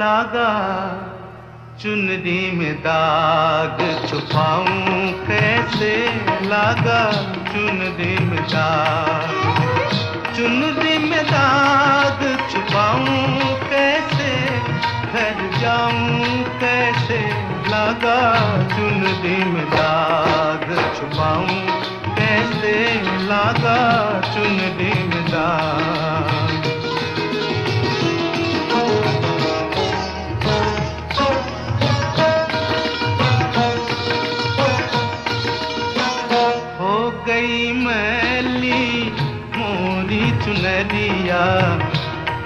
लागा चुनरी में दाग, छुपाऊं कैसे लागा? चुनरी में दाग चुनरी में दाग, छुपाऊं कैसे? घर जाऊँ कैसे लागा? चुनरी में दाग, छुपाऊं कैसे लागा? चुनरी में दाग।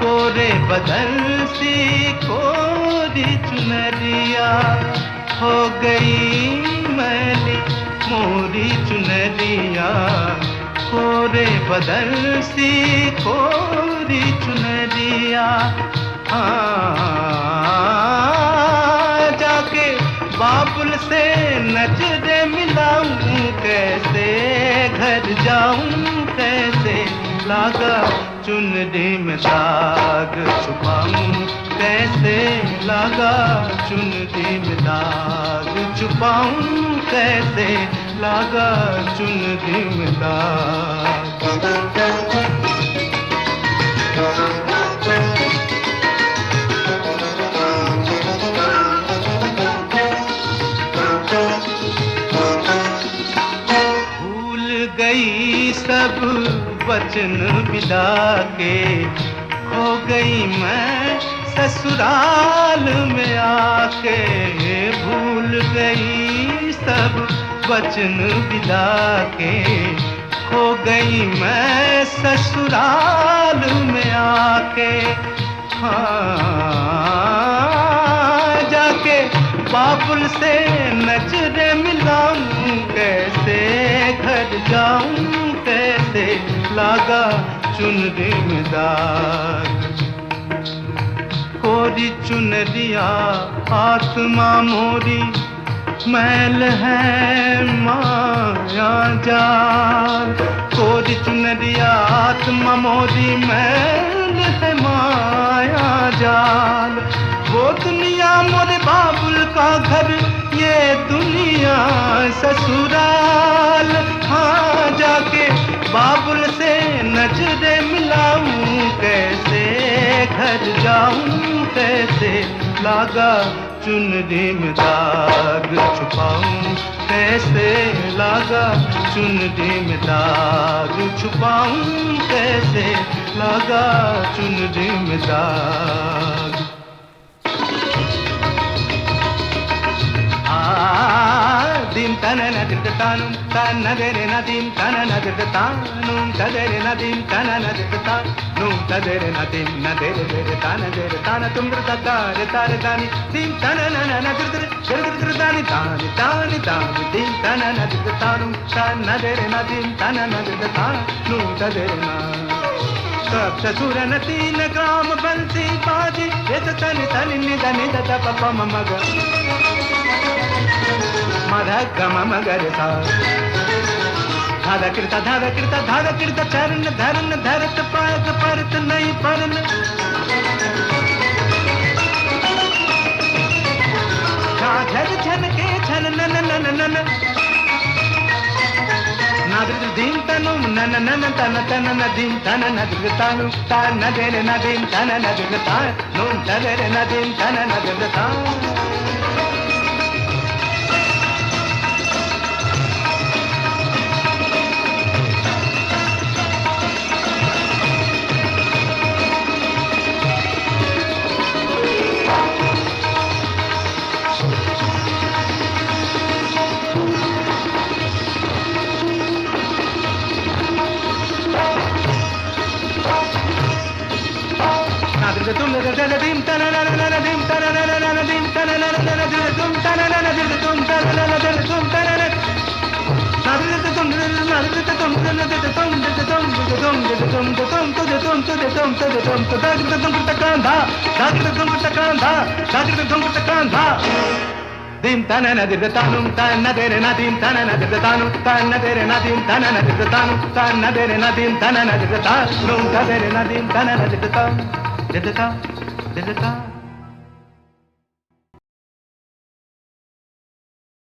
कोरे बदल सी कोरी चुनरिया हो गई मैली मोरी चुनरिया। कोरे बदल सी कोरी चुनरिया। हाँ जाके बाबुल से नजरे मिलाऊं, कैसे घर जाऊँ, कैसे लागा चुनरी में दाग छुपाऊं कैसे लागा? चुनरी में दाग। छुपाऊं कैसे लागा? चुनरी में दाग। सब वचन मिला के हो गई मैं ससुराल में आके। भूल गई सब वचन मिला के हो गई मैं ससुराल में आके। हाँ जाके बाबुल से नजरे मिलाऊं कैसे? लागा चुनरी में कोरी चुनरिया, आत्मा मोरी, मैल है माया जाल। कोरी चुन दिया आत्मा मोरी, मैल है माया जाल। वो दुनिया मोरे बाबुल का घर, ये दुनिया ससुराल। हाँ जाके बाबुल से नजरे मिलाऊं कैसे? घर जाऊँ कैसे? लागा चुनरी में दाग छुपाऊं कैसे? लागा चुनरी में दाग छुपाऊं कैसे? लागा चुनरी में दाग ನದಿದ ತಾನು ತನ್ನದೆರೆ ನದೀಂ ತನ ನದಿದ ತಾನು ತದೆರೆ ನದೀಂ ತನ ನದಿದ ತಾನು ತದೆರೆ ನದೀಂ ನದೆರೆ ಬೇರೆ ತಾನದೆರೆ ತಾನ ತುಂಬ್ರ ತಾರೆ ತಾರೆ ತಾನಿ ದೀಂ ತನ ನನ ನದಿದ್ರ ಶರದ್ರ ತಾನಿ ತಾನಿ ತಾನಿ ತಾನಿ ದೀಂ ತನ ನದಿದ ತಾನು ತನ್ನದೆರೆ ನದೀಂ ತನ ನದಿದ ತಾನು ತದೆರೆ ನಾ ಸಪ್ತಸುರ ನತೀನ ಗ್ರಾಮ ಬಲ್ಸಿ ಬಾಜಿ ಎತ ತನಿ ತನಿ ನಿದ ನಿದ ತಪ ಮಗ మధ గమ మగరి సా ధర కృత ధర కృత ధర కృత చరణ ధరణ ధరత పాయత పరత నై పరణ ఝర ఝన के छन नन नन नन నదృత దీం తను నన నన తన తన నదీం తన నదృత తాను తా నదేన నదీం తన నదృత తా నూం తదేన నదీం తన నదృత తా dim tana na dir tanum tana dere na dim tana na dir tanum tana dere na dim tana na dir tanum tana dere na dim tana na dir tanum tana dere na dim tana na dir tanum Delta, delta.